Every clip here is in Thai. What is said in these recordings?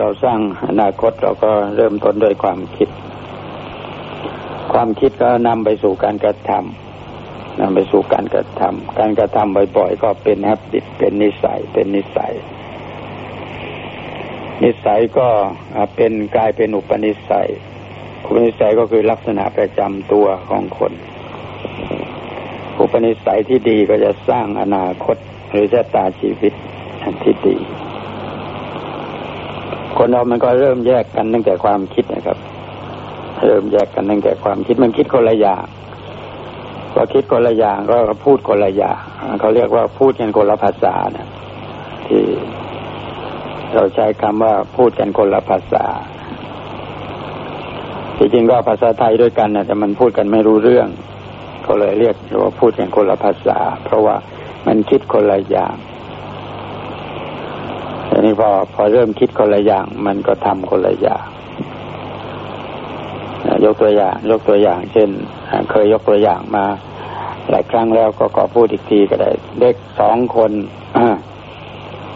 เราสร้างอนาคตเราก็เริ่มต้นด้วยความคิด ความคิดก็นำไปสู่การกระทำนำไปสู่การกระทำการกระทำบ่อยๆก็เป็นแฮบบิตเป็นนิสัยเป็นนิสัย นิสัยก็เป็นกลายเป็นอุปนิสัยอุปนิสัยก็คือลักษณะประจำตัวของคน อุปนิสัยที่ดีก็จะสร้างอนาคตหรือชะตาชีวิตที่ดี คนเรามันก็เริ่มแยกกันตั้งแต่ความคิดนะครับ เริ่มแยกกันตั้งแต่ความคิดมันคิดคนละอย่างพอคิดคนละอย่างก็พูดคนละอย่างเขาเรียกว่าพูดกันคนละภาษานะที่เราใช้คำว่าพูดกันคนละภาษาที่จริงก็ภาษาไทยด้วยกันนะแต่มันพูดกันไม่รู้เรื่อง ก็เลยเรียกว่าพูดกันคนละภาษา เพราะว่ามันคิดคนละอย่าง ทีนี้พอพอเริ่มคิดคนละอย่าง มันก็ทำคนละอย่างยกตัวอย่าง ยกตัวอย่าง เช่น เคยยกตัวอย่างมา หลายครั้งแล้วก็ขอพูดอีกทีก็ได้ เด็กสองคน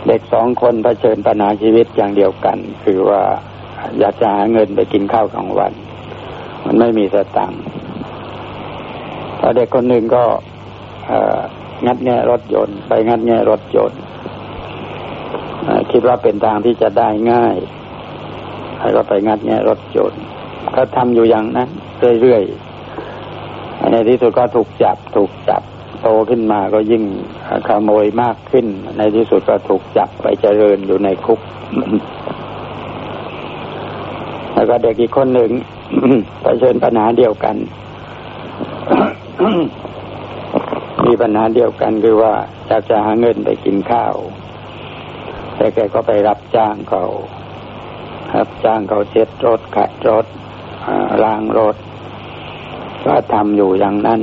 เด็กสองคนเผชิญปัญหาชีวิตอย่างเดียวกัน คือว่าอยากจะหาเงินไปกินข้าวกลางวัน มันไม่มีสตังค์พอเด็กคนหนึ่งก็งัดแงะรถยนต์ ไปงัดแงะรถยนต์ คิดว่าเป็นทางที่จะได้ง่ายแล้วก็ไปงัดแงะรถยนต์ก็ทำอยู่อย่างนั้นเรื่อยๆในที่สุดก็ถูกจับ ถูกจับโตขึ้นมาก็ยิ่งขโมยมากขึ้น ในที่สุดก็ถูกจับไปเจริญอยู่ในคุก แล้วก็เด็กอีกคนหนึ่งไปเชิญปัญหาเดียวกัน มีปัญหาเดียวกันคือว่าอยากจะหาเงินไปกินข้าว แต่แกก็ไปรับจ้างเขารับจ้างเขาเช็ดรถขัดรถล้างรถ ก็ทำอยู่อย่างนั้น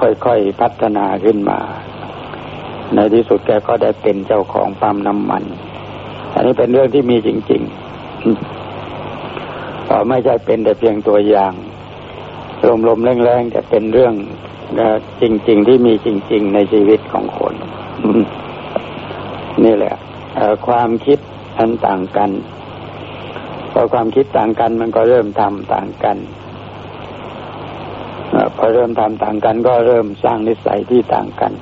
ค่อยๆพัฒนาขึ้นมา ในที่สุดแกก็ได้เป็นเจ้าของปั๊มน้ำมัน อันนี้เป็นเรื่องที่มีจริงๆก็ไม่ใช่เป็นแต่เพียงตัวอย่างลมๆแรงๆแต่เป็นเรื่องจริง ๆ ที่มีจริง ๆ ในชีวิตของคน นี่แหละ ความคิดอันต่างกันพอความคิดต่างกันมันก็เริ่มทำต่างกันพอเริ่มทำต่างกันก็เริ่มสร้างนิสัยที่ต่างกัน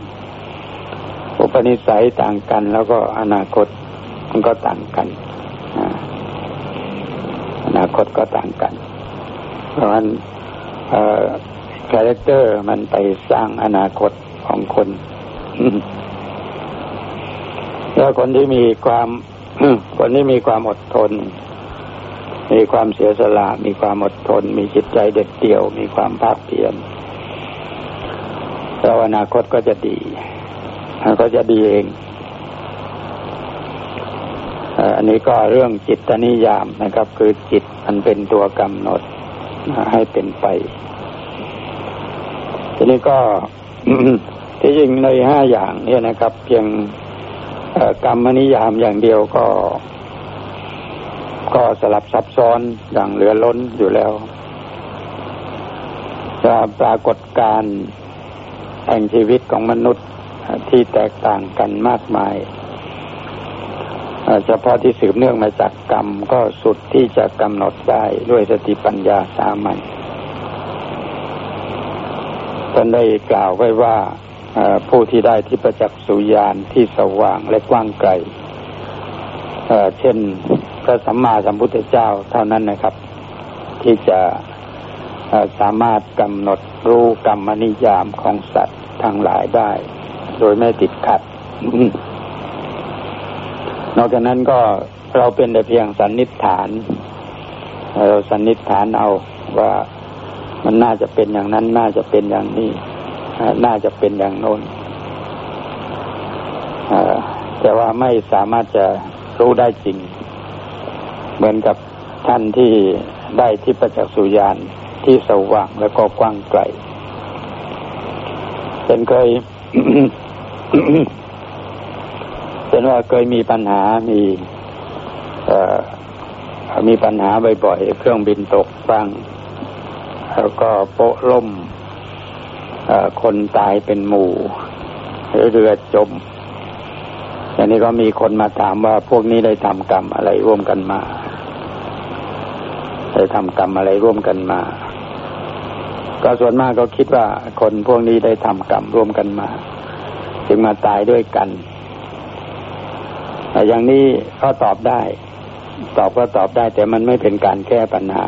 อุปนิสัยต่างกัน แล้วก็อนาคตมันก็ต่างกันอนาคตก็ต่างกัน เพราะฉะนั้น character มันไปสร้างอนาคตของคน แล้วคนที่มีความคนที่มีความอดทน มีความเสียสละ มีความอดทน มีจิตใจเด็ดเดี่ยว มีความภาคเพียรแล้วอนาคตก็จะดีก็จะดีเองอันนี้ก็เรื่องจิตนิยามนะครับ คือจิตมันเป็นตัวกำหนดให้เป็นไป ทีนี้ก็ที่จริงในห้าอย่างเนี้นะครับ เพียง กรรมนิยามอย่างเดียวก็ ก็สลับซับซ้อนอย่างเหลือล้นอยู่แล้วจะปรากฏการแห่งชีวิตของมนุษย์ที่แตกต่างกันมากมายเฉพาะที่สืบเนื่องมาจากกรรมก็สุดที่จะกำหนดได้ด้วยสติปัญญาสามัญท่านได้กล่าวไว้ว่า ผู้ที่ได้ที่ประจักษ์สุญานที่สว่างและกว้างไกลเช่นพระสัมมาสัมพุทธเจ้าเท่านั้นนะครับ ที่จะสามารถกำหนดรู้กรรมนิยามของสัตว์ทั้งหลายได้ โดยไม่ติดขัด นอกจากนั้นก็เราเป็นแต่เพียงสันนิษฐาน เราสันนิษฐานเอาว่ามันน่าจะเป็นอย่างนั้นน่าจะเป็นอย่างนี้ น่าจะเป็นอย่างโน้นแต่ว่าไม่สามารถจะรู้ได้จริง เหมือนกับท่านที่ได้ที่ประจักษ์สุญานที่สว่างแล้วก็กว้างไกลเป็นเคยเป็นว่าเคยมีปัญหามีมีปัญหาบ่อยๆเครื่องบินตกบ้างแล้วก็โปะล่ม คนตายเป็นหมู่เรือจมอย่างนี้ก็มีคนมาถามว่าพวกนี้ได้ทำกรรมอะไรร่วมกันมาได้ทำกรรมอะไรร่วมกันมา ก็ส่วนมากก็คิดว่าคนพวกนี้ได้ทำกรรมร่วมกันมา จึงมาตายด้วยกันแต่อย่างนี้ก็ตอบได้ ตอบก็ตอบได้ แต่มันไม่เป็นการแก้ปัญหา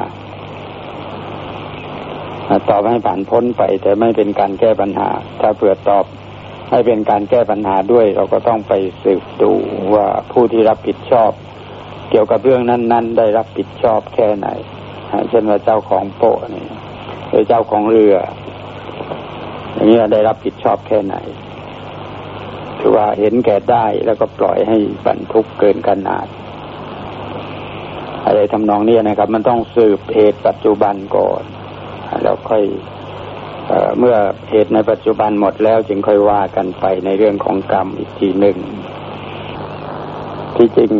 ตอบให้ผ่านพ้นไป แต่ไม่เป็นการแก้ปัญหา ถ้าเผื่อตอบให้เป็นการแก้ปัญหาด้วย เราก็ต้องไปสืบดูว่าผู้ที่รับผิดชอบ เกี่ยวกับเรื่องนั้น ๆ ได้รับผิดชอบแค่ไหนเช่นว่าเจ้าของโปะนี่หรือเจ้าของเรือ อย่างนี้ได้รับผิดชอบแค่ไหนคือว่าเห็นแก่ได้แล้วก็ปล่อยให้บรรทุกเกินขนาด อะไรทำนองนี้นะครับ มันต้องสืบเหตุปัจจุบันก่อน แล้วค่อยเอเมื่อเหตุในปัจจุบันหมดแล้วจึงค่อยว่ากันไปในเรื่องของกรรมอีกทีหนึ่ง ที่จริง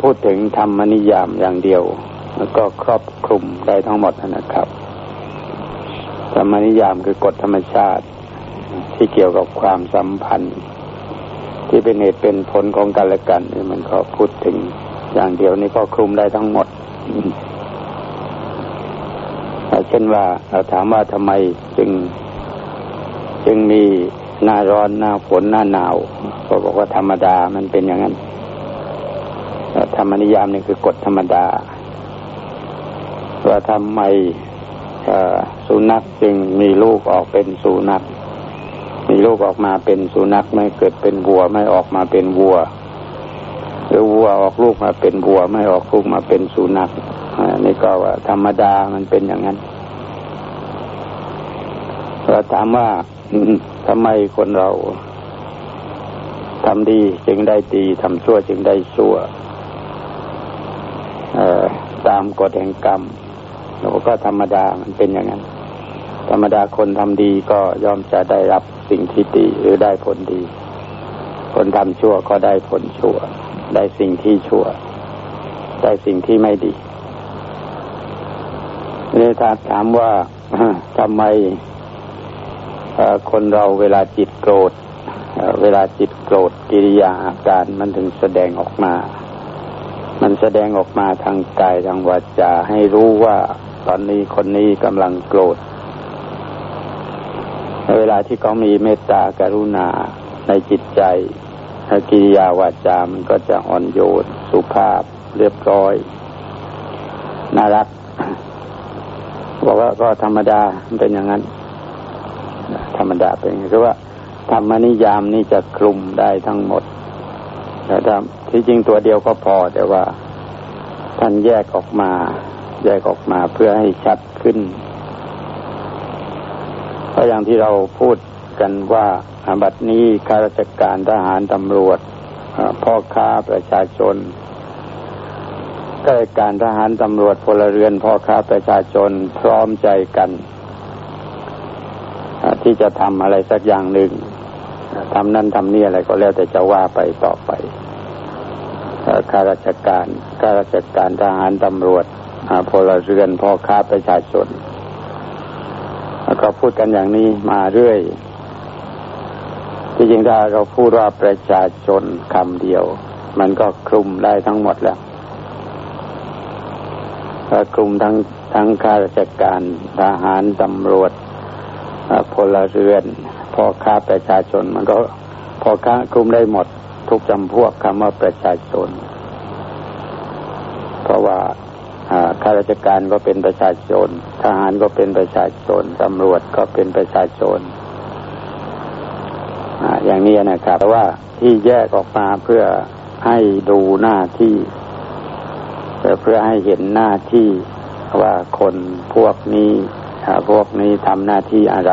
พูดถึงธรรมนิยามอย่างเดียว แล้วก็ครอบคลุมได้ทั้งหมดนะครับธรรมนิยามคือกฎธรรมชาติที่เกี่ยวกับความสัมพันธ์ ที่เป็นเหตุเป็นผลของกันและกันมันก็พูดถึงอย่างเดียวนี้ก็คลุมได้ทั้งหมด เช่นว่าเราถามว่าทำไมจึง จึงมีหน้าร้อนหน้าฝนหน้าหนาวก็บอกว่าธรรมดามันเป็นอย่างนั้นธรรมนิยามนี่คือกฎธรรมดา ว่าทำไมสุนัขจึงมีลูกออกเป็นสุนัขมีลูกออกมาเป็นสุนัขไม่เกิดเป็นวัว ไม่ออกมาเป็นวัว หรือวัวออกลูกมาเป็นวัว ไม่ออกลูกมาเป็นสุนัขนี่ก็ว่าธรรมดามันเป็นอย่างนั้น เราถามว่าทำไมคนเราทำดีจึงได้ดีทำชั่วจึงได้ชั่วตามกฎแห่งกรรมเราก็ธรรมดามันเป็นอย่างนั้น ธรรมดาคนทำดีก็ย่อมจะได้รับสิ่งที่ดีหรือได้ผลดี คนทำชั่วก็ได้ผลชั่ว ได้สิ่งที่ชั่ว ได้สิ่งที่ไม่ดีนี่ถ้าถามว่าทำไม คนเราเวลาจิตโกรธเวลาจิตโกรธกิริยาอาการมันถึงแสดงออกมา มันแสดงออกมาทางกายทางวาจาให้รู้ว่าตอนนี้คนนี้กำลังโกรธ เวลาที่เขามีเมตตากรุณาในจิตใจกิริยาวาจามันก็จะอ่อนโยนสุภาพเรียบร้อย น่ารัก บอกว่าก็ธรรมดาเป็นอย่างนั้น ธรรมดาเป็นคือว่าธรรมนิยามนี่จะคลุมได้ทั้งหมดแต่ที่จริงตัวเดียวก็พอ แต่ว่าท่านแยกออกมา แยกออกมาเพื่อให้ชัดขึ้นเพราะอย่างที่เราพูดกันว่าอาบัดนี้ข้าราชการทหารตำรวจพ่อค้าประชาชนข้าราชการทหารตำรวจพลเรือนพ่อค้าประชาชนพร้อมใจกัน ที่จะทำอะไรสักอย่างหนึ่งทำนั่นทำนี่อะไรก็แล้วแต่จะว่าไปต่อไปข้าราชการข้าราชการทหารตำรวจพลเรือนพ่อค้าประชาชนแล้วก็พูดกันอย่างนี้มาเรื่อย ที่จริงถ้าเราพูดว่าประชาชนคำเดียว มันก็คลุมได้ทั้งหมดแล้วกลุ่มทั้งทั้งข้าราชการทหารตำรวจ พลเรือนพ่อค้าประชาชนมันก็พ่อค้ากลุ่มได้หมดทุกจำพวกคำว่าประชาชน เพราะว่าข้าราชการก็เป็นประชาชน ทหารก็เป็นประชาชนตำรวจก็เป็นประชาชนอย่างนี้นะครับแต่ว่าที่แยกออกมาเพื่อให้ดูหน้าที่เพื่อให้เห็นหน้าที่ว่าคนพวกนี้ พวกนี้ทำหน้าที่อะไร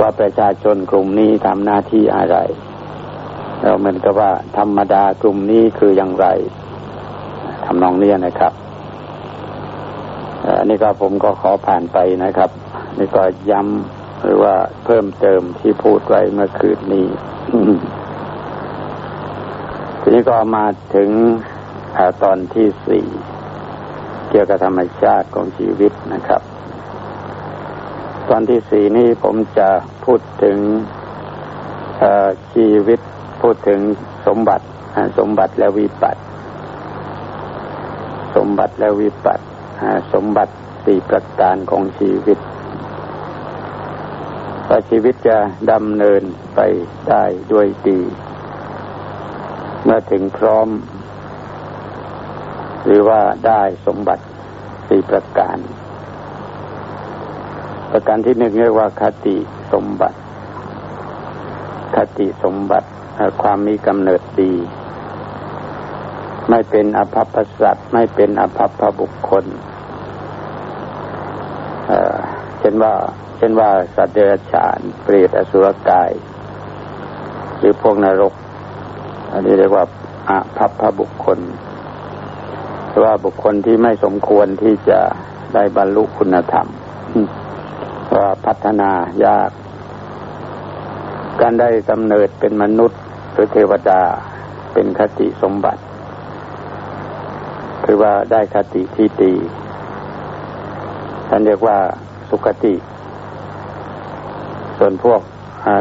ว่าประชาชนกลุ่มนี้ทำหน้าที่อะไรเราเหมือนกับว่า ธรรมดากลุ่มนี้คืออย่างไรทำนองนี้นะครับอันนี้ก็ผมก็ขอผ่านไปนะครับ นี่ก็ย้ำหรือว่าเพิ่มเติมที่พูดไว้เมื่อคืนนี้ ทีนี้ก็มาถึงตอนที่สี่เกี่ยวกับธรรมชาติของชีวิตนะครับ ตอนที่สี่นี้ผมจะพูดถึงชีวิตพูดถึงสมบัติสมบัติและวิปัติสมบัติและวิปัติสมบัติสี่ประการของชีวิตว่าชีวิตจะดำเนินไปได้ด้วยดี เมื่อถึงพร้อม หรือว่าได้สมบัติสี่ประการ ประการที่หนึ่งเรียกว่าคติสมบัติ คติสมบัติความมีกำเนิดดี ไม่เป็นอภัพสัตไม่เป็นอภัพบุคคลเช่นว่า เช่นว่าสัตว์เดรัจฉานเปรตอสุรกาย หรือพวกนรก อันนี้เรียกว่าอาภัพพบุคคลหรือว่าบุคคลที่ไม่สมควรที่จะได้บรรลุคุณธรรม ว่าพัฒนายาก การได้กำเนิดเป็นมนุษย์หรือเทวดาเป็นคติสมบัติ คือว่าได้คติที่ดีท่านเรียกว่าสุคติ ส่วนพวก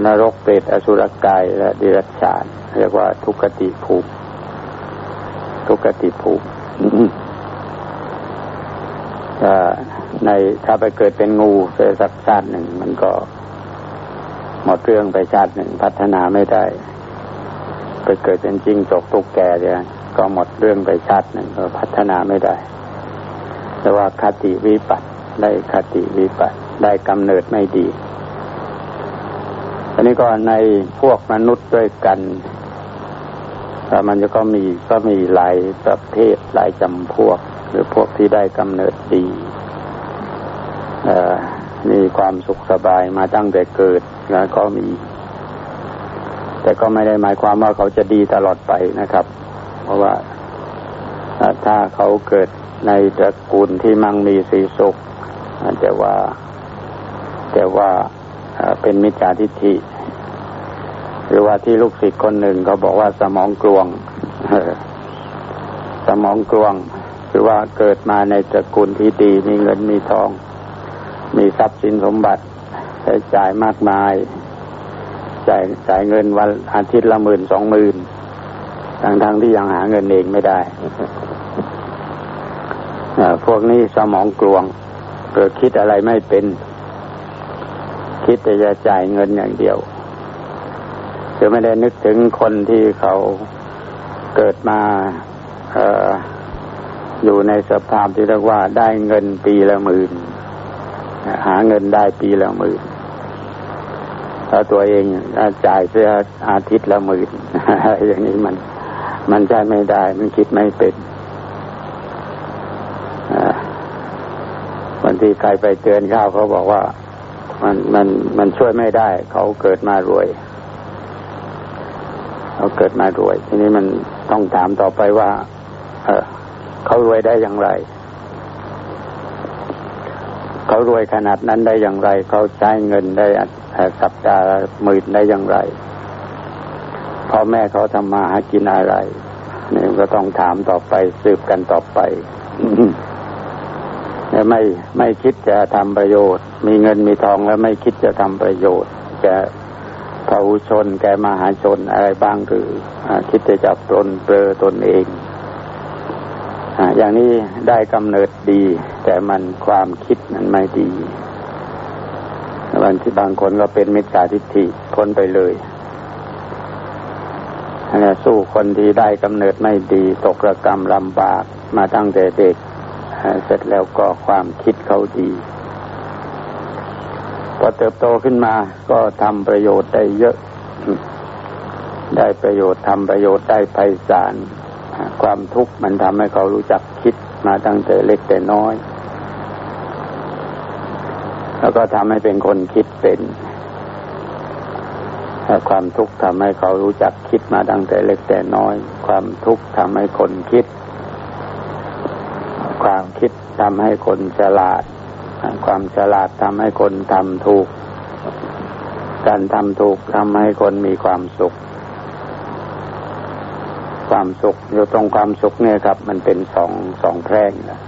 นรกเปรตอสุรกายและดิรัจฉานเรียกว่าทุกติภูมิทุกติภูมิ ในถ้าไปเกิดเป็นงูเจอสักชาติหนึ่ง มันก็หมดเรื่องไปชาติหนึ่งพัฒนาไม่ได้ ไปเกิดเป็นจริงจกตุกแกเนี่ยก็หมดเรื่องไปชาติหนึ่งก็พัฒนาไม่ได้ แต่ว่าคติวิปัสได้คติวิปัสได้กำเนิดไม่ดีอันนี้ก็ในพวกมนุษย์ด้วยกันแต่มันจะก็มีก็มีหลายประเภทหลายจำพวก หรือพวกที่ได้กำเนิดดี มีความสุขสบายมาตั้งแต่เกิดแล้วก็มี แต่ก็ไม่ได้หมายความว่าเขาจะดีตลอดไปนะครับ เพราะว่าถ้าเขาเกิดในตระกูลที่มั่งมีสีสุขแต่ว่า แต่ว่าเป็นมิจฉาทิฏฐิหรือว่าที่ลูกศิษย์คนหนึ่งเขาบอกว่าสมองกลวงสมองกลวง คือว่าเกิดมาในตระกูลที่ดีมีเงินมีทอง มีทรัพย์สินสมบัติใช้จ่ายมากมายจ่ายจ่ายเงินวันอาทิตย์ละหมื่นสองหมื่นทั้งทั้งที่ยังหาเงินเองไม่ได้พวกนี้สมองกลวงเกิดคิดอะไรไม่เป็น คิดแต่จะจ่ายเงินอย่างเดียวคือไม่ได้นึกถึงคนที่เขาเกิดมาอออยู่ในสภาพที่เรียกว่าได้เงินปีละหมื่น หาเงินได้ปีละหมื่นแล้วตัวเองจ่ายเสียอาทิตย์ละหมื่นอย่างนี้มัน มันใช่ไม่ได้ มันคิดไม่เป็นบางทีใครไปเตือนข้าวเขาบอกว่า มันมันมันช่วยไม่ได้ เขาเกิดมารวยเขาเกิดมารวย ทีนี้มันต้องถามต่อไปว่า เออเขารวยได้อย่างไร เขารวยขนาดนั้นได้อย่างไร เขาใช้เงินได้สัปดาห์หมื่นได้อย่างไรพ่อแม่เขาทำมาหากินอะไรนี่ก็ต้องถามต่อไปสืบกันต่อไปไม่ไม่คิดจะทำประโยชน์ มีเงินมีทองแล้วไม่คิดจะทำประโยชน์แกพหุชนแกมหาชนอะไรบ้างหรืออคิดจะจับตนเปลอตนเอง อย่างนี้ได้กำเนิดดี แต่มันความคิดมันไม่ดีบางที่บางคนก็เป็นมิจฉาทิฏฐิพ้นไปเลยนี่สู้คนที่ได้กำเนิดไม่ดีตกระกรรมลำบากมาตั้งแต่เด็ก เสร็จแล้วก็ความคิดเขาดีพอเติบโตขึ้นมาก็ทำประโยชน์ได้เยอะ ได้ประโยชน์ทำประโยชน์ได้ไพศาล ความทุกข์มันทำให้เขารู้จักคิดมาตั้งแต่เล็กแต่น้อย แล้วก็ทำให้เป็นคนคิดเป็นความทุกข์ทำให้เขารู้จักคิดมาตั้งแต่เล็กแต่น้อย ความทุกข์ทำให้คนคิด ความคิดทำให้คนฉลาด ความฉลาดทำให้คนทำถูก การทำถูกทำให้คนมีความสุข ความสุข อยู่ตรงความสุขเนี่ยครับ มันเป็นสองสองแพร่งนะ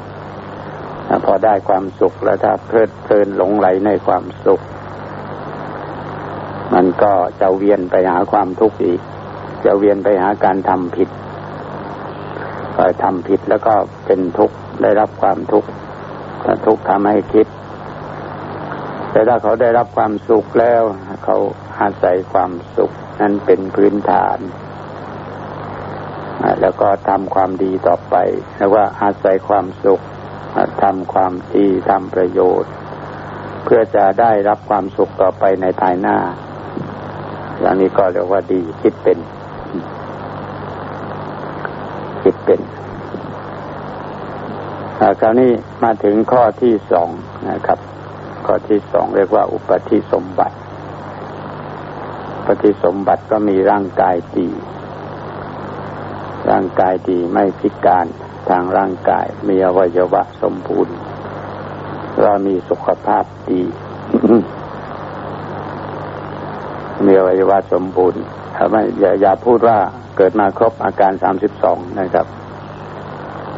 พอได้ความสุขแล้วถ้าเพลิดเพลินหลงไหลในความสุข มันก็จะเวียนไปหาความทุกข์อีก จะเวียนไปหาการทำผิดทำผิดแล้วก็เป็นทุกข์ได้รับความทุกข์ทุกข์ทำให้คิด แต่ถ้าเขาได้รับความสุขแล้ว เขาอาศัยความสุขนั้นเป็นพื้นฐาน แล้วก็ทำความดีต่อไป แล้วว่าอาศัยความสุขทำความดีทำประโยชน์ เพื่อจะได้รับความสุขต่อไปในภายหน้า อย่างนี้ก็เรียกว่าดีคิดเป็น คิดเป็นคราวนี้มาถึงข้อที่สองนะครับ ข้อที่สองเรียกว่า อุปธิสมบัติปธิสมบัติก็มีร่างกายดี ร่างกายดีไม่พิการทางร่างกายมีอวัยวะสมบูรณ์เรามีสุขภาพดี มีอวัยวะสมบูรณ์ถ้าไม่อย่าอย่าพูดว่าเกิดมาครบอาการสามสิบสองนะครับ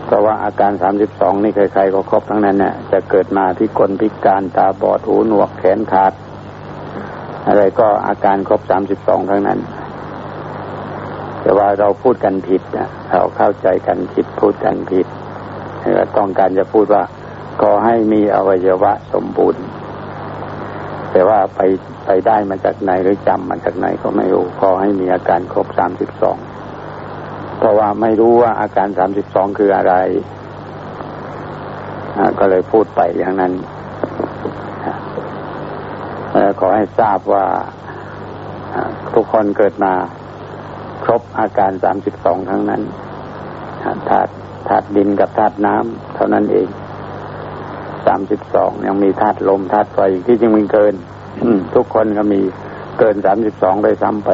เพราะว่าอาการสามสิบสองนี่ใครๆก็ครบทั้งนั้นเนี่ยจะเกิดมาพิกลพิการตาบอดหูหนวกแขนขาด อะไรก็อาการครบสามสิบสองทั้งนั้น แต่ว่าเราพูดกันผิดนะเราเข้าใจกันผิดพูดกันผิดเราต้องการจะพูดว่าขอให้มีอวัยวะสมบูรณ์ แต่ว่าไปไปได้มาจากไหนหรือจำมาจากไหนก็ไม่รู้ขอให้มีอาการครบสามสิบสองเพราะว่าไม่รู้ว่าอาการสามสิบสองคืออะไรก็เลยพูดไปอย่างนั้นขอให้ทราบว่าทุกคนเกิดมา ครบอาการสามสิบสองทั้งนั้นธาตุธาตุดินกับธาตุน้ำเท่านั้นเองสามสิบสองยังมีธาตุลมธาตุไฟที่จริงมันเกินทุกคนก็มีเกินสามสิบสองไปซ้ำไป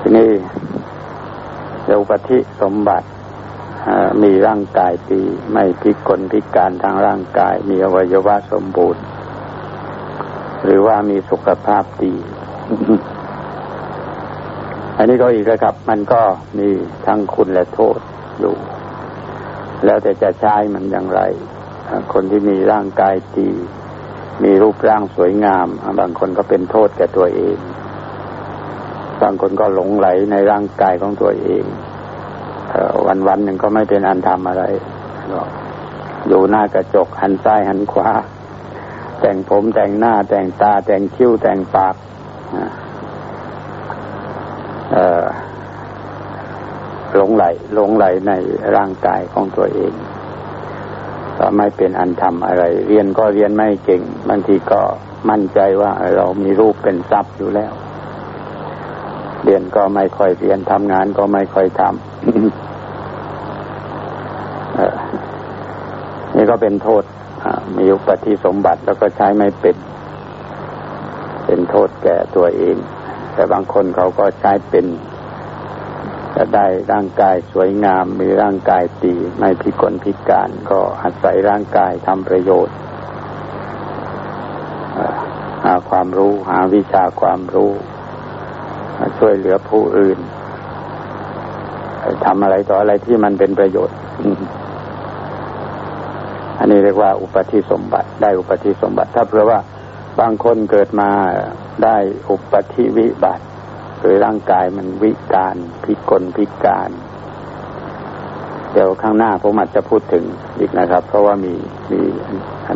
ทีนี่เอุปธิสมบัติมีร่างกายดีไม่พิกลพิการทางร่างกาย มีอวัยวะสมบูรณ์ หรือว่ามีสุขภาพดี อันนี้ก็อีกนะครับ มันก็มีทั้งคุณและโทษอยู่ แล้วแต่จะใช้มันอย่างไร คนที่มีร่างกายดี มีรูปร่างสวยงาม บางคนก็เป็นโทษแก่ตัวเอง บางคนก็หลงไหลในร่างกายของตัวเองวันวันหนึ่งก็ไม่เป็นอันทำอะไรอยู่หน้ากระจกหันซ้ายหันขวา แต่งผมแต่งหน้าแต่งตาแต่งคิ้วแต่งปาก หลงไหลหลงไหลในร่างกายของตัวเอง ก็ไม่เป็นอันทำอะไร เรียนก็เรียนไม่เก่งบางทีก็มั่นใจว่าเรามีรูปเป็นทรัพย์อยู่แล้ว เรียนก็ไม่ค่อยเรียนทำงานก็ไม่ค่อยทำนี่ก็เป็นโทษมีอุปธิสมบัติแล้วก็ใช้ไม่เป็นเป็น โทษแก่ตัวเอง แต่บางคนเขาก็ใช้เป็น จะได้ร่างกายสวยงาม มีร่างกายดีไม่พิกลพิการ ก็อาศัยร่างกายทำประโยชน์ หาความรู้หาวิชาความรู้ ช่วยเหลือผู้อื่นทำอะไรต่ออะไรที่มันเป็นประโยชน์อันนี้เรียกว่าอุปธิสมบัติ ได้อุปธิสมบัติ ถ้าเผื่อว่า บางคนเกิดมาได้อุปธิวิบัติคือร่างกายมันวิการพิกลพิการ เดี๋ยวข้างหน้าผมอาจจะพูดถึงอีกนะครับ เพราะว่ามีมี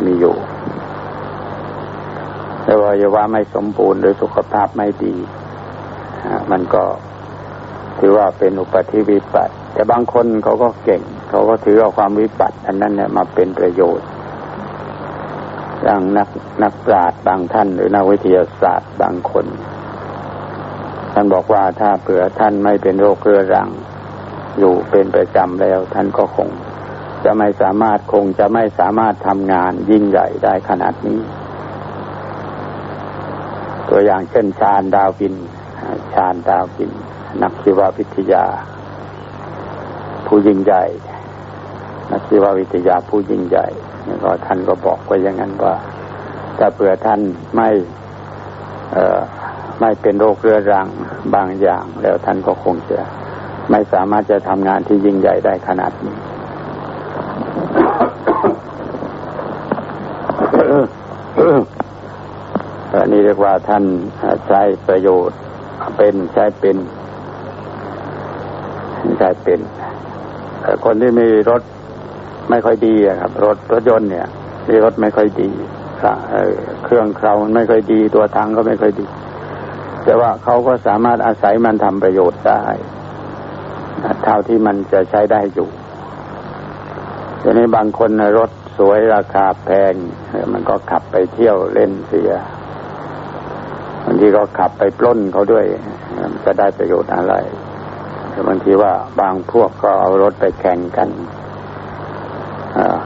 มีอยู่แต่ว่าอย่าว่าไม่สมบูรณ์หรือสุขภาพไม่ดีมันก็ถือว่าเป็นอุปธิวิปัติ แต่บางคนเขาก็เก่ง เขาก็ถือเอาความวิปัติ อันนั้นเนี่ยมาเป็นประโยชน์ อย่างนักนักปราชญ์บางท่าน หรือนักวิทยาศาสตร์บางคน ท่านบอกว่าถ้าเผื่อท่านไม่เป็นโรคเรื้อรัง อยู่เป็นประจำแล้ว ท่านก็คง จะไม่สามารถคงจะไม่สามารถทำงานยิ่งใหญ่ได้ขนาดนี้ ตัวอย่างเช่นชาญดาวินชาญดาวิน นักชีววิทยา ผู้ยิ่งใหญ่นักชีววิทยาผู้ยิ่งใหญ่ แล้วก็ท่านก็บอกไว้อย่างนั้นว่าถ้าเผื่อท่านไม่ไม่เป็นโรคเรื้อรังบางอย่าง แล้วท่านก็คงจะไม่สามารถจะทำงานที่ยิ่งใหญ่ได้ขนาดนี้อันนี้เรียกว่าท่านใช้ประโยชน์เป็นใช้เป็นใช้เป็นคนที่มีรถ ไม่ค่อยดีครับ รถรถยนต์เนี่ยมีรถไม่ค่อยดีเครื่องเครามันไม่ค่อยดี ตัวทางก็ไม่ค่อยดี แต่ว่าเขาก็สามารถอาศัยมันทำประโยชน์ได้เท่าที่มันจะใช้ได้อยู่ทีนี้บางคนรถสวยราคาแพง มันก็ขับไปเที่ยวเล่นเสียบางทีก็ขับไปปล้นเขาด้วยจะได้ประโยชน์อะไรบางทีว่าบางพวกก็เอารถไปแข่งกัน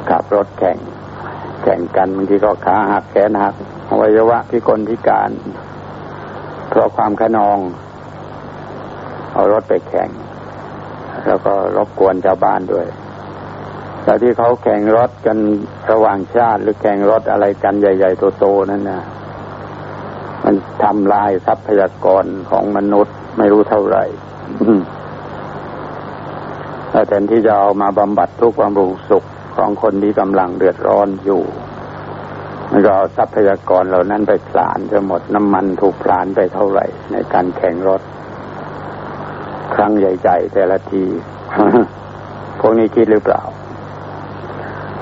ขับรถแข่ง แข่งกันบางทีก็ขาหักแขนหักอวัยวะพิกลพิการ เพราะความขนอง เอารถไปแข่ง แล้วก็รบกวนชาวบ้านด้วยแต่ที่เขาแข่งรถกันระหว่างชาติ หรือแข่งรถอะไรกันใหญ่ ๆ โตๆนั่นนะมันทำลายทรัพยากรของมนุษย์ไม่รู้เท่าไหร่แต่แทนที่จะเอามาบำบัดทุกความรุงสุข ของคนที่กำลังเดือดร้อนอยู่มันก็เอาทรัพยากรเหล่านั้นไปผลาญจะหมดน้ำมันถูกผลาญไปเท่าไหร่ ในการแข่งรถ ครั้งใหญ่ๆแต่ละทีพวกนี้คิดหรือเปล่า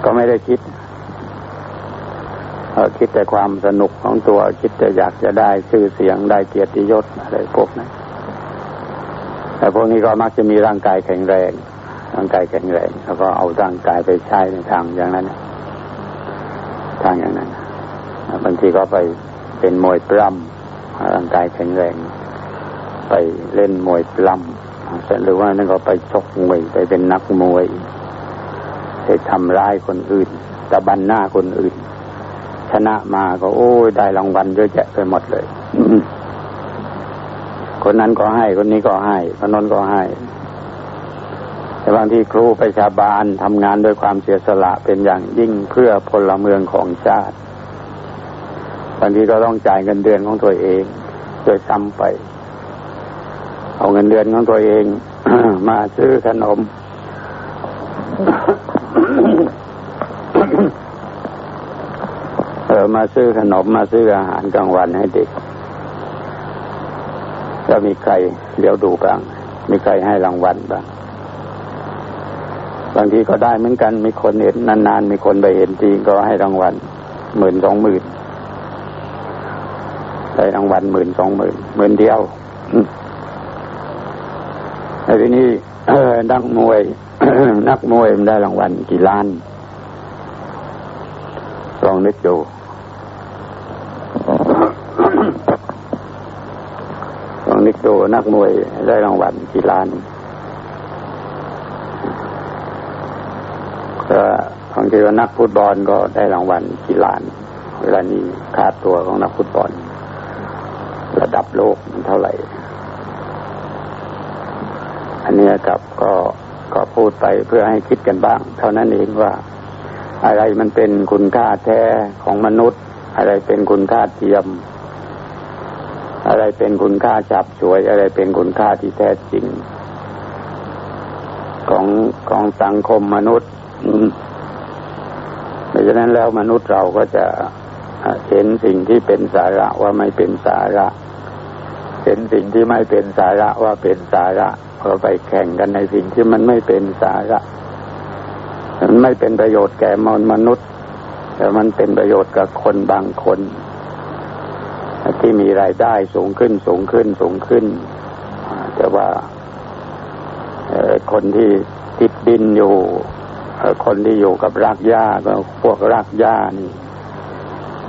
ก็ไม่ได้คิดคิดแต่ความสนุกของตัวคิดแต่อยากจะได้ชื่อเสียงได้เกียรติยศอะไรพวกนั้นแต่พวกนี้ก็มักจะมีร่างกายแข็งแรง ร่างกายแข็งแรงแล้วก็เอาร่างกายไปใช้ในทางอย่างนั้น ทางอย่างนั้นบางทีก็ไปเป็นมวยปล้ำร่างกายแข็งแรง ไปเล่นมวยปล้ำหรือว่านั่นก็ไปชกมวยไปเป็นนักมวยไปทำร้ายคนอื่นตะบันหน้าคนอื่น ชนะมาก็โอ้ยได้รางวัลเยอะแยะไปหมดเลย คนนั้นก็ให้ คนนี้ก็ให้ คนนั้นก็ให้ แต่บางทีครูไปชาบานทำงานด้วยความเสียสละเป็นอย่างยิ่งเพื่อพลเมืองของชาติ บางทีก็ต้องจ่ายเงินเดือนของตัวเองโดยซ้ำไป เอาเงินเดือนของตัวเองมาซื้อขนม เออมาซื้อขนมมาซื้ออาหารกลางวันให้เด็กจะมีใครเลี้ยวดูบ้าง มีใครให้รางวัลบ้าง บางทีก็ได้เหมือนกันมีคนเห็นนานๆ มีคนไปเห็นทีก็ให้รางวัลหมื่นสองหมื่นได้รางวัลหมื่นสองหมื่นหมื่นเดียวแต่ทีนี้นักมวย นักมวยมันได้รางวัลกี่ล้านลองนึกดูลองนึกดูนักมวยได้รางวัลกี่ล้านก็ บางทีว่านักฟุตบอลก็ได้รางวัลกี่ล้านเวลานี้ค่าตัวของนักฟุตบอล ระดับโลกมันเท่าไหร่ อันนี้กับก็ก็พูดไปเพื่อให้คิดกันบ้าง เท่านั้นเองว่า อะไรมันเป็นคุณค่าแท้ของมนุษย์ อะไรเป็นคุณค่าเทียม อะไรเป็นคุณค่าจับสวย อะไรเป็นคุณค่าที่แท้จริง ของของสังคมมนุษย์ ดังนั้นแล้วมนุษย์เราก็จะเห็นสิ่งที่เป็นสาระว่าไม่เป็นสาระ เห็นสิ่งที่ไม่เป็นสาระว่าเป็นสาระก็ไปแข่งกันในสิ่งที่มันไม่เป็นสาระมันไม่เป็นประโยชน์แก่มนมนุษย์ แต่มันเป็นประโยชน์กับคนบางคน ที่มีรายได้สูงขึ้นสูงขึ้นสูงขึ้น แต่ว่าคนที่ติดดินอยู่ คนที่อยู่กับรากหญ้าก็พวกรากหญ้านี่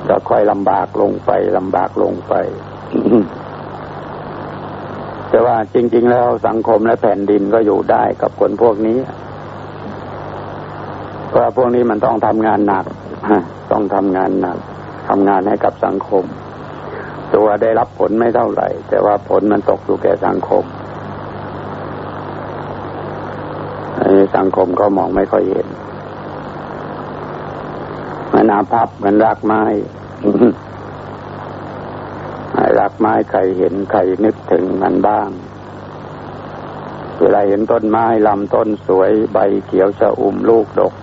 ก็ค่อยลำบากลงไปลำบากลงไป แต่ว่าจริง ๆ แล้วสังคมและแผ่นดินก็อยู่ได้กับคนพวกนี้เพราะพวกนี้มันต้องทำงานหนักต้องทำงานหนักทำงานให้กับสังคม ตัวได้รับผลไม่เท่าไหร่ แต่ว่าผลมันตกอยู่แก่สังคมอันนี้ สังคมก็มองไม่ค่อยเห็นมันอาภัพมันรักไม้รักไม้ใครเห็นใครนึกถึงมันบ้าง เวลาเห็นต้นไม้ลำต้นสวยใบเขียวชะอุ่มลูกดก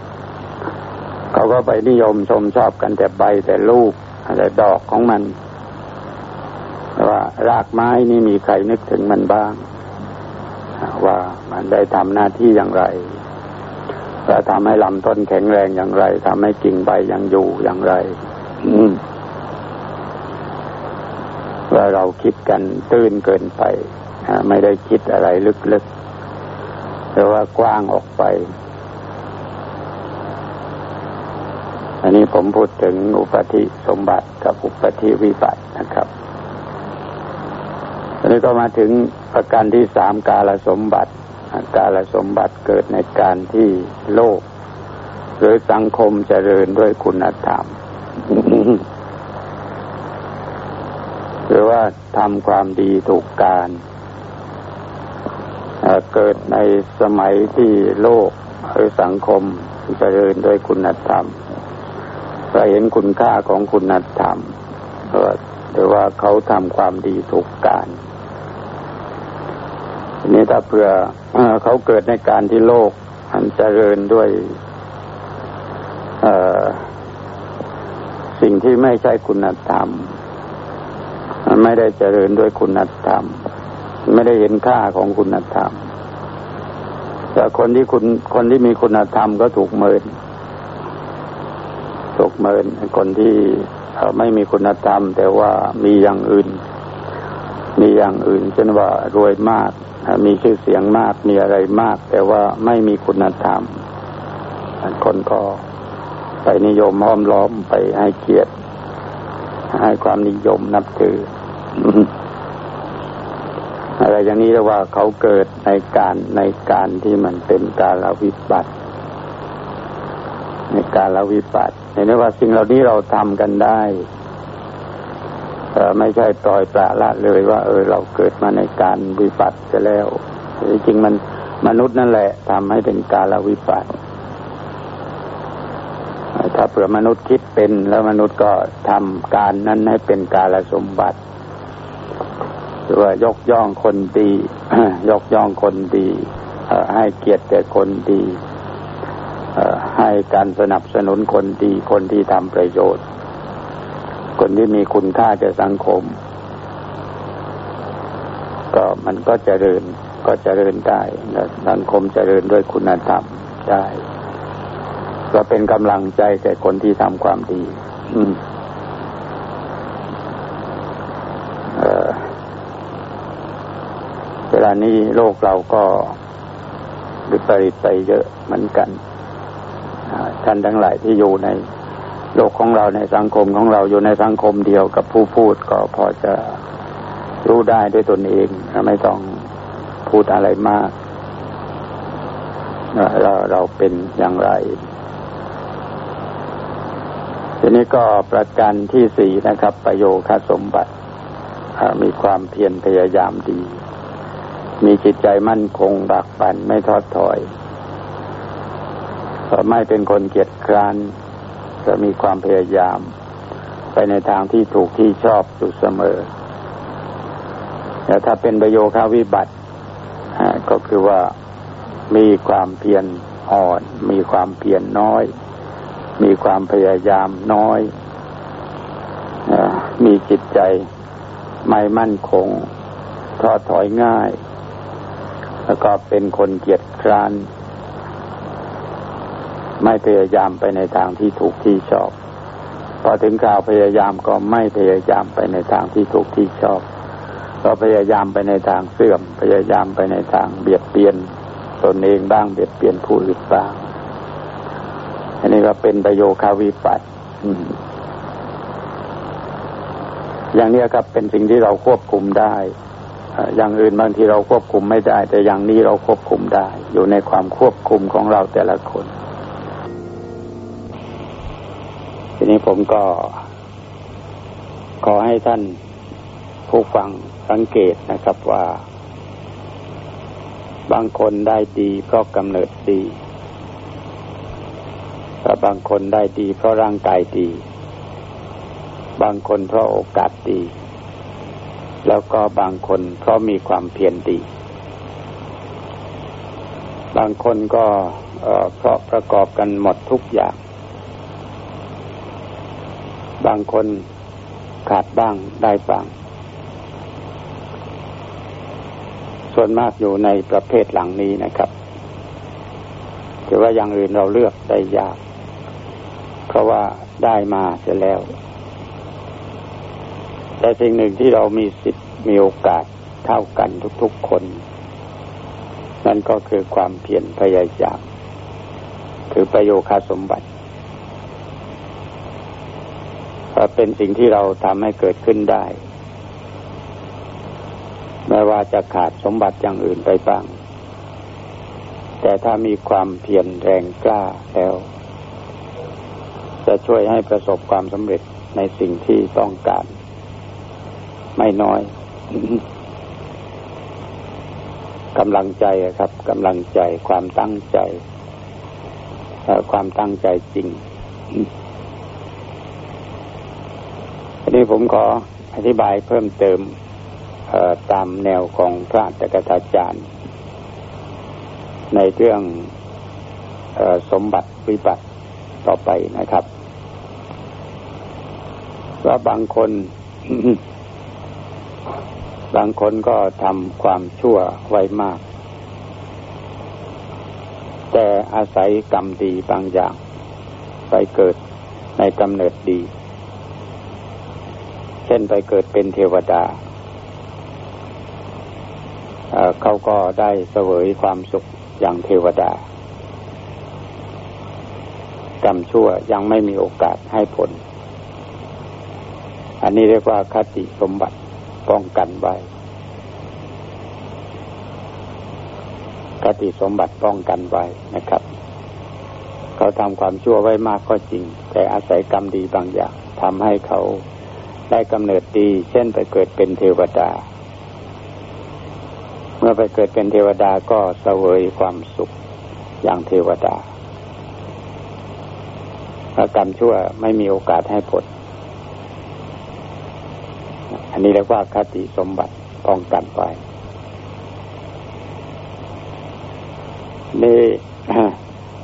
เขาก็ไปนิยมชมชอบกันแต่ใบแต่ลูกแต่ดอกของมันว่ารากไม้นี่มีใครนึกถึงมันบ้าง ว่ามันได้ทำหน้าที่อย่างไร แล้วทำให้ลำต้นแข็งแรงอย่างไรทำให้กิ่งใบยังอยู่อย่างไรว่าเราคิดกันตื้นเกินไปไม่ได้คิดอะไรลึกๆแต่ว่ากว้างออกไป อันนี้ผมพูดถึงอุปธิสมบัติกับอุปธิวิบัตินะครับอันนี้ก็มาถึงประการที่สามกาลสมบัติ กาลสมบัติเกิดในการที่โลก หรือสังคมเจริญด้วยคุณธรรมหรือว่าทำความดีถูกการเกิดในสมัยที่โลกหรือสังคมเจริญด้วยคุณธรรมเราเห็นคุณค่าของคุณธรรมหรือว่าเขาทำความดีถูกการ ทีนี้ถ้าเผื่อเขาเกิดในการที่โลกมันเจริญด้วยสิ่งที่ไม่ใช่คุณธรรมมันไม่ได้เจริญด้วยคุณธรรม ไม่ได้เห็นค่าของคุณธรรมแต่คนที่คุณคนที่มีคุณธรรมก็ถูกเมินถูกเมินคนที่ไม่มีคุณธรรม แต่ว่ามีอย่างอื่น มีอย่างอื่น เช่นว่ารวยมาก มีชื่อเสียงมากมีอะไรมาก แต่ว่าไม่มีคุณธรรมคนก็ไปนิยมห้อมล้อมไปให้เกียรติให้ความนิยมนับถือ อะไรอย่างนี้เรียกว่าเขาเกิดในการในการที่มันเป็นการลวิบัติ ในการลวิบัติเห็นไหมว่าสิ่งเหล่านี้เราทำกันได้ ไม่ใช่ปล่อยปละละเลยว่า เออเราเกิดมาในการวิบัติจะแล้วจริงมันมนุษย์นั่นแหละทำให้เป็นการลวิบัติถ้าเผื่อมนุษย์คิดเป็นแล้วมนุษย์ก็ทำการนั้นให้เป็นการสมบัติหรือว่ายกย่องคนดี ยกย่องคนดีให้เกียรติแก่คนดีให้การสนับสนุนคนดีคนที่ทำประโยชน์ คนที่มีคุณค่าแก่สังคม ก็มันก็เจริญก็เจริญได้สังคมเจริญด้วยคุณธรรมได้ ก็เป็นกำลังใจแก่คนที่ทำความดี อืมเวลานี้โลกเราก็วิปริตไปเยอะเหมือนกันท่านทั้งหลายที่อยู่ใน โลกของเราในสังคมของเราอยู่ในสังคมเดียวกับผู้พูดก็พอจะรู้ได้ด้วยตนเองไม่ต้องพูดอะไรมากเราเราเป็นอย่างไร ทีนี้ก็ประการที่สี่นะครับ ประโยคสมบัติมีความเพียรพยายามดี มีจิตใจมั่นคงบักบันไม่ทอดถอยไม่เป็นคนเกียจคร้าน จะมีความพยายาม ไปในทางที่ถูกที่ชอบอยู่เสมอแต่ถ้าเป็นประโยคาวิบัติก็คือว่ามีความเพียรอ่อน มีความเพียรน้อย มีความพยายามน้อยมีจิตใจไม่มั่นคงท้อถอยง่าย แล้วก็เป็นคนเกียจคร้าน ไม่พยายามไปในทางที่ถูกที่ชอบ พอถึงข่าวพยายามก็ไม่พยายามไปในทางที่ถูกที่ชอบ ก็พยายามไปในทางเสื่อม พยายามไปในทางเบียดเบียนตนเองบ้างเบียดเบียนผู้อื่นบ้าง อันนี้ก็เป็นประโยคาวิปัสอย่างนี้ครับเป็นสิ่งที่เราควบคุมได้ อย่างอื่นบางทีเราควบคุมไม่ได้ แต่อย่างนี้เราควบคุมได้ อยู่ในความควบคุมของเราแต่ละคน ผมก็ ขอให้ท่านผู้ฟังสังเกตนะครับว่า บางคนได้ดีเพราะกำเนิดดีบางคนได้ดีเพราะร่างกายดี บางคนเพราะโอกาสดี แล้วก็บางคนเพราะมีความเพียรดี บางคนก็เพราะประกอบกันหมดทุกอย่าง บางคนขาดบ้างได้บ้าง ส่วนมากอยู่ในประเภทหลังนี้นะครับถือว่าอย่างอื่นเราเลือกได้ยาก เพราะว่าได้มาเสียแล้ว แต่สิ่งหนึ่งที่เรามีสิทธิ์มีโอกาสเท่ากันทุกๆคน นั่นก็คือความเพียรพยายามคือประโยคาสมบัติ เป็นสิ่งที่เราทำให้เกิดขึ้นได้แม้ว่าจะขาดสมบัติอย่างอื่นไปบ้าง แต่ถ้ามีความเพียรแรงกล้าแล้ว จะช่วยให้ประสบความสำเร็จในสิ่งที่ต้องการ ไม่น้อยกำลังใจครับกำลังใจความตั้งใจความตั้งใจจริง นี้ผมขออธิบายเพิ่มเติมตามแนวของพระตกถาจารย์ ในเรื่องอสมบัติวิบัติต่อไปนะครับว่าบางคน บางคนก็ทำความชั่วไว้มาก แต่อาศัยกรรมดีบางอย่าง ไปเกิดในกำเนิดดี เช่นไปเกิดเป็นเทวดาเขาก็ได้เสวยความสุขอย่างเทวดากรรมชั่วยังไม่มีโอกาสให้ผล อันนี้เรียกว่าคติสมบัติป้องกันไว้คติสมบัติป้องกันไว้นะครับ เขาทำความชั่วไว้มากก็จริง แต่อาศัยกรรมดีบางอย่างทำให้เขา ได้กำเนิดดี เช่นไปเกิดเป็นเทวดา เมื่อไปเกิดเป็นเทวดาก็เสวยความสุขอย่างเทวดาถ้ากรรมชั่วไม่มีโอกาสให้ผล อันนี้เรียกว่าคติสมบัติป้องกันไว้นี่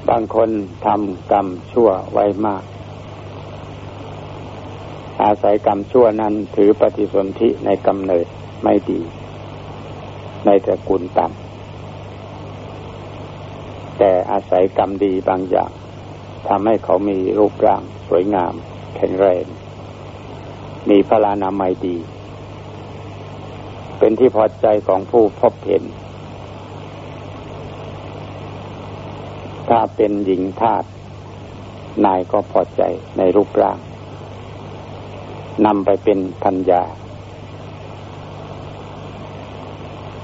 บางคนทำกรรมชั่วไว้มาก อาศัยกรรมชั่วนั้นถือปฏิสนธิในกำเนิดไม่ดี ในตระกูลต่ำแต่อาศัยกรรมดีบางอย่างทำให้เขามีรูปร่างสวยงาม แข็งแรง มีพลานามัยดี เป็นที่พอใจของผู้พบเห็น ถ้าเป็นหญิงทาสนายก็พอใจในรูปร่าง นำไปเป็นพัญญา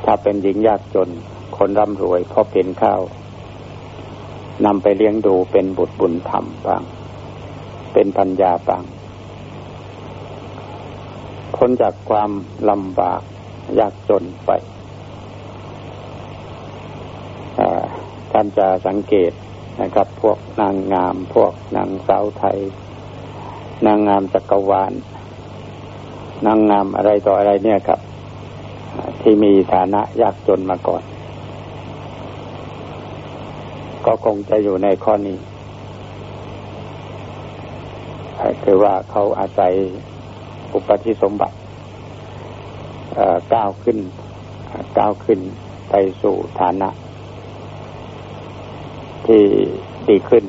ถ้าเป็นหญิงยากจน คนร่ำรวยพอเป็นข้าวนำไปเลี้ยงดูเป็นบุตรบุญธรรมบาง เป็นปัญญาบางพ้นจากความลำบากยากจนไปท่านจะสังเกตนะครับ พวกนางงาม พวกนางสาวไทย นางงามจักรวาล นางงามอะไรต่ออะไรเนี่ยครับ ที่มีฐานะยากจนมาก่อน ก็คงจะอยู่ในข้อนี้คือว่าเขาอาศัยอุปธิสมบัติก้าวขึ้นก้าวขึ้นไปสู่ฐานะ ที่ดีขึ้น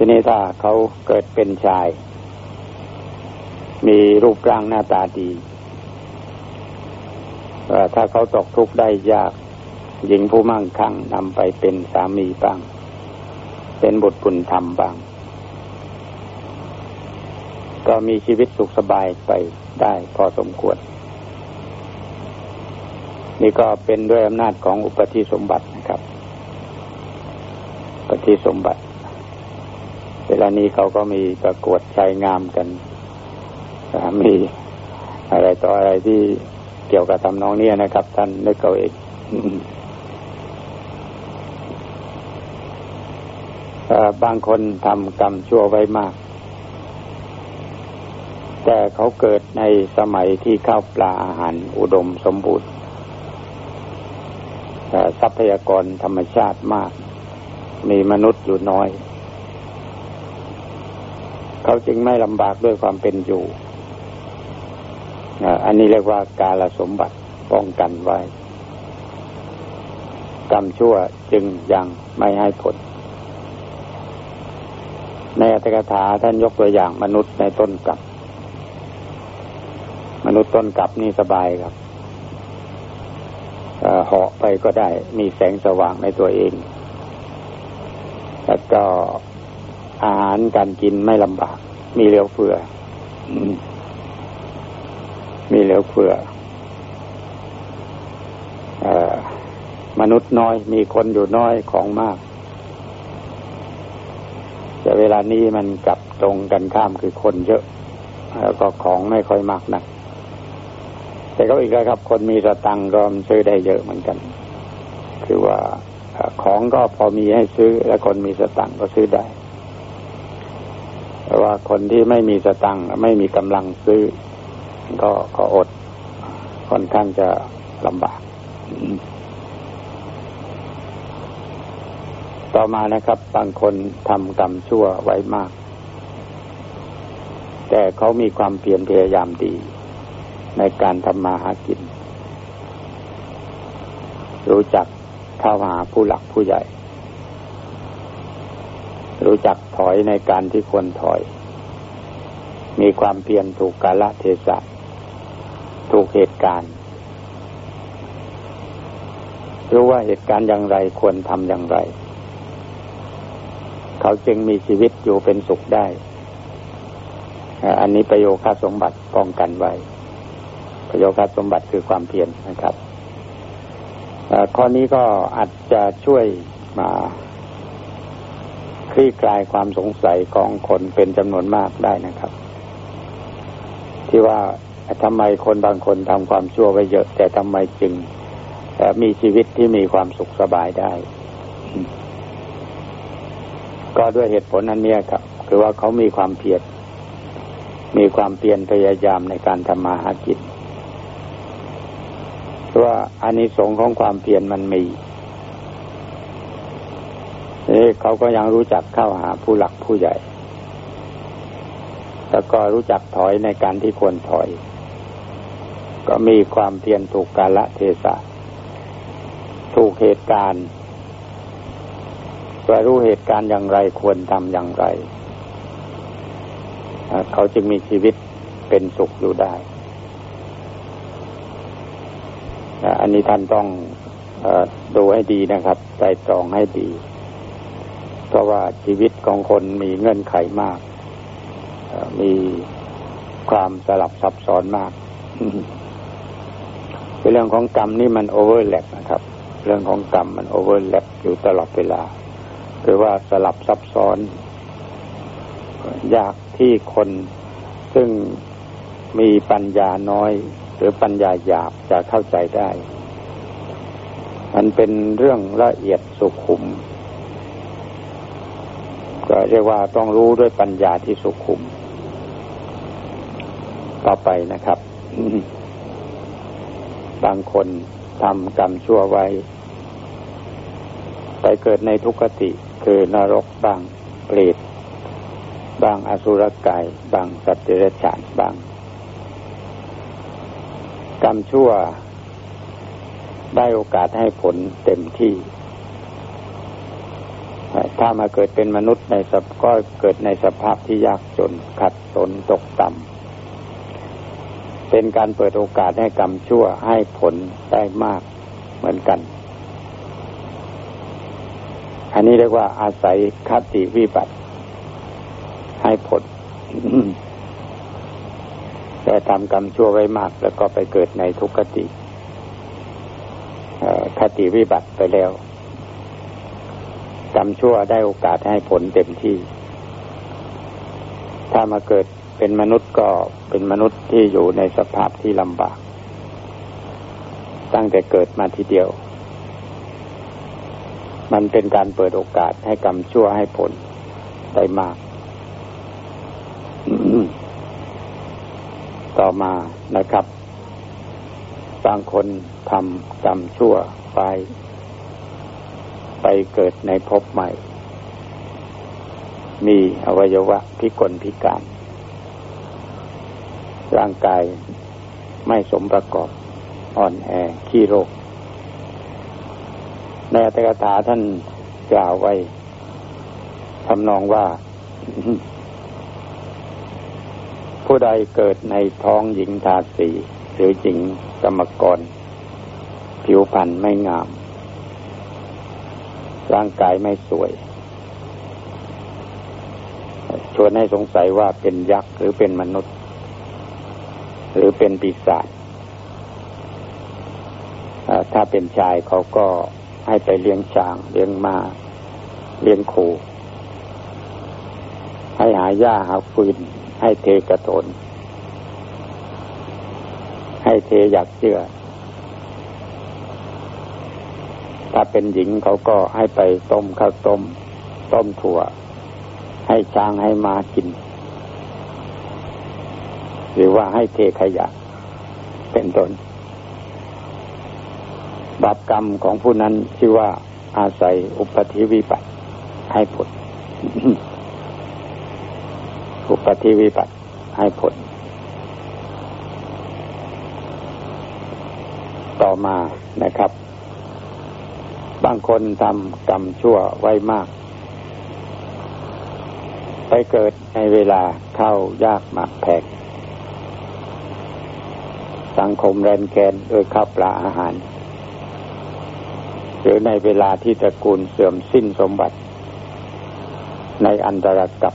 ทีนี้ถ้าเขาเกิดเป็นชาย มีรูปร่างหน้าตาดีถ้าเขาตกทุกข์ได้ยากหญิงผู้มั่งคั่งนำไปเป็นสามีบ้าง เป็นบุตรบุญธรรมบ้าง ก็มีชีวิตสุขสบายไปได้พอสมควร นี่ก็เป็นด้วยอำนาจของอุปธิสมบัตินะครับ อุปธิสมบัติ เวลานี้เขาก็มีประกวดชายงามกัน มีอะไรต่ออะไรที่เกี่ยวกับทำนองนี้นะครับ ท่านนึกเอาเองบางคนทำกรรมชั่วไว้มาก แต่เขาเกิดในสมัยที่ข้าวปลาอาหารอุดมสมบูรณ์ทรัพยากรธรรมชาติมาก มีมนุษย์อยู่น้อย เขาจึงไม่ลำบากด้วยความเป็นอยู่อันนี้เรียกว่าการละสมบัติป้องกันไว้ กรรมชั่วจึงยังไม่ให้ผล ในอัตถกถาท่านยกตัวอย่างมนุษย์ในต้นกับมนุษย์ต้นกับนี่สบายครับเหาะไปก็ได้มีแสงสว่างในตัวเอง แล้วก็ อาหารการกินไม่ลำบาก มีเหลียวเฟือ มีเหลียวเฟืออมนุษย์น้อย มีคนอยู่น้อยของมาก แต่เวลานี้มันกลับตรงกันข้ามคือคนเยอะ แล้วก็ของไม่ค่อยมากนัก แต่ก็อีกแล้วครับ คนมีสตังก็ซื้อได้เยอะเหมือนกัน คือว่าของก็พอมีให้ซื้อ และคนมีสตังก็ซื้อได้ ว่าคนที่ไม่มีสตังไม่มีกำลังซื้อ ก็ก็อดค่อนข้างจะลำบาก ต่อมานะครับ บางคนทำกรรมชั่วไว้มาก แต่เขามีความเพียรพยายามดี ในการทำมาหากิน รู้จักเข้าหาผู้หลักผู้ใหญ่ รู้จักถอยในการที่ควรถอย มีความเพียรถูกกาลเทศะ ถูกเหตุการณ์รู้ว่าเหตุการณ์อย่างไรควรทำอย่างไร เขาจึงมีชีวิตอยู่เป็นสุขได้ อันนี้ประโยชน์ค่าสมบัติป้องกันไว้ ประโยชน์สมบัติคือความเพียรนะครับข้อนี้ก็อาจจะช่วยมา คลี่คลายความสงสัยของคนเป็นจำนวนมากได้นะครับ ที่ว่าทำไมคนบางคนทำความชั่วไปเยอะ แต่ทำไมจึงมีชีวิตที่มีความสุขสบายได้ ก็ด้วยเหตุผลอันเนี้ครับ คือว่าเขามีความเพียรมีความเพียรพยายามในการทำมาหากินว่าอานิสงส์ของความเพียรมันมี นี่เขาก็ยังรู้จักเข้าหาผู้หลักผู้ใหญ่ แล้วก็รู้จักถอยในการที่ควรถอย ก็มีความเพียรถูกกาละเทศะ ถูกเหตุการณ์ว่ารู้เหตุการณ์อย่างไรควรทำอย่างไร เขาจึงมีชีวิตเป็นสุขอยู่ได้ อันนี้ท่านต้องอดูให้ดีนะครับใจตรองให้ดี เพราะว่าชีวิตของคนมีเงื่อนไขมาก มีความสลับซับซ้อนมากเรื่องของกรรมนี่มัน overlap นะครับ เรื่องของกรรมมัน overlap อยู่ตลอดเวลาคือว่าสลับซับซ้อน ยากที่คนซึ่งมีปัญญาน้อย หรือปัญญาหยาบจะเข้าใจได้ มันเป็นเรื่องละเอียดสุขุม ก็เรียกว่าต้องรู้ด้วยปัญญาที่สุขุม ต่อไปนะครับ บางคนทำกรรมชั่วไว้ ไปเกิดในทุกขติคือนรกบางเปรตบางอสุรกายบางสัตว์เดรัจฉานบาง กรรมชั่วได้โอกาสให้ผลเต็มที่ ถ้ามาเกิดเป็นมนุษย์ในสก็เกิดในสภาพที่ยากจนขัดสนตกต่ำเป็นการเปิดโอกาสให้กรรมชั่วให้ผลได้มากเหมือนกัน อันนี้เรียกว่าอาศัยคติวิบัติ ให้ผลแต่ทำกรรมชั่วไว้มาก แล้วก็ไปเกิดในทุกขติคติวิบัติไปแล้ว กรรมชั่วได้โอกาสให้ผลเต็มที่ ถ้ามาเกิดเป็นมนุษย์ก็เป็นมนุษย์ที่อยู่ในสภาพที่ลำบาก ตั้งแต่เกิดมาทีเดียว มันเป็นการเปิดโอกาสให้กรรมชั่วให้ผลได้มาก ต่อมานะครับ บางคนทำกรรมชั่วไป ไปเกิดในภพใหม่ มีอวัยวะพิกลพิการ ร่างกายไม่สมประกอบ อ่อนแอขี้โรค ในอัตถกถาท่านกล่าวไว้ทำนองว่า ผู้ใดเกิดในท้องหญิงทาสีหรือหญิงกรรมกร ผิวพรรณไม่งาม ร่างกายไม่สวย ชวนให้สงสัยว่าเป็นยักษ์หรือเป็นมนุษย์ หรือเป็นปีศาจถ้าเป็นชายเขาก็ให้ไปเลี้ยงช้าง เลี้ยงมา้าเลี้ยงโคให้หาหญ้าหาฟืน ให้เทกระโถนให้เทอยากเชื่อ ถ้าเป็นหญิงเขาก็ให้ไปต้มข้าวต้ม ต้มถั่ว ให้ช้างให้มากิน หรือว่าให้เทขยะ เป็นต้น บาปกรรมของผู้นั้นชื่อว่าอาศัยอุปธิวิปัตให้ผล อุปธิวิปัตให้ผล ต่อมานะครับ บางคนทำกรรมชั่วไว้มาก ไปเกิดในเวลาเข้ายากหมากแพงสังคมแรนแกนโดยข้าวปลาอาหาร หรือในเวลาที่ตระกูลเสื่อมสิ้นสมบัติ ในอันตรกับ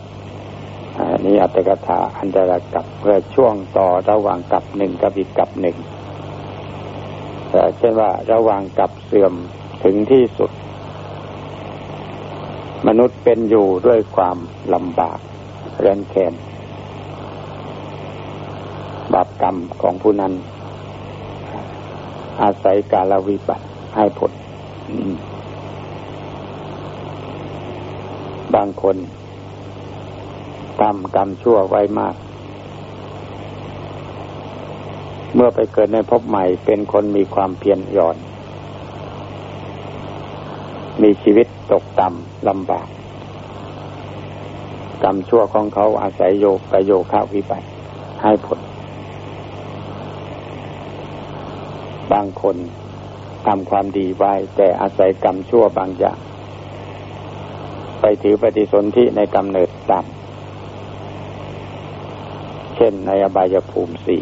นี้อัตกถาอันตรกับเพื่อช่วงต่อระหว่างกับหนึ่งกับอีกกับหนึ่งเช่นว่าระหว่างกับเสื่อม ถึงที่สุด มนุษย์เป็นอยู่ด้วยความลำบากเรนแคนบาปกรรมของผู้นั้น อาศัยกาลวิบัติให้ผล บางคนทำกรรมชั่วไว้มาก เมื่อไปเกิดในภพใหม่เป็นคนมีความเพียรหย่อน มีชีวิตตกต่ำลำบาก กรรมชั่วของเขาอาศัยโยกกโยคาวิบัติให้ผล บางคนทำความดีไว้ แต่อาศัยกรรมชั่วบางอย่าง ไปถือปฏิสนธิในกำเนิดต่ำเช่นในอบายภูมิสี่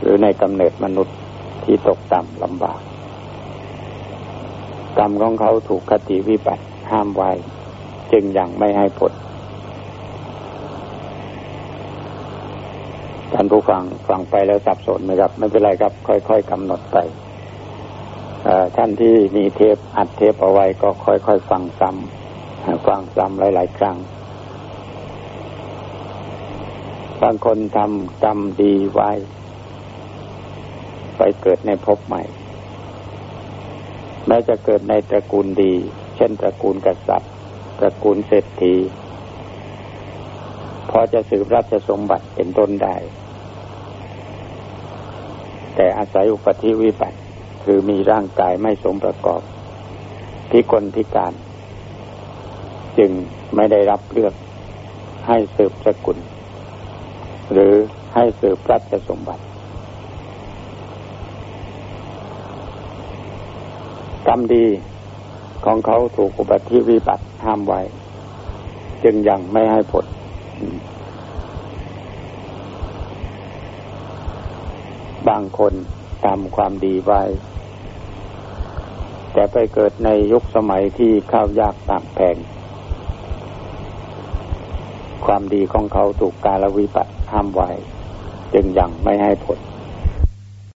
หรือในกำเนิดมนุษย์ที่ตกต่ำลำบาก กรรมของเขาถูกคติวิบัติห้ามไว้ จึงยังไม่ให้ผลท่านผู้ฟังฟังไปแล้วสับสนไหมครับ ไม่เป็นไรครับ ค่อยๆกำหนดไปท่านที่มีเทปอัดเทปเอาไว้ก็ค่อยๆฟังซ้ำฟังซ้ำหลายๆครั้งบางคนทำกรรมดีไว้ ไปเกิดในภพใหม่ แม้จะเกิดในตระกูลดี เช่นตระกูลกษัตริย์ ตระกูลเศรษฐีพอจะสืบราชสมบัติเป็นต้นได้ แต่อาศัยอุปธิวิบัติ คือมีร่างกายไม่สมประกอบ พิกลพิการ จึงไม่ได้รับเลือกให้สืบสกุล หรือให้สืบรัชสมบัติ กรรมดีของเขาถูกอุบัติวิบัติห้ามไว้ จึงยังไม่ให้ผล บางคนทำความดีไว้ แต่ไปเกิดในยุคสมัยที่ข้าวยากตากแพง ความดีของเขาถูกกาลวิปัติห้ามไว้ จึงยังไม่ให้ผล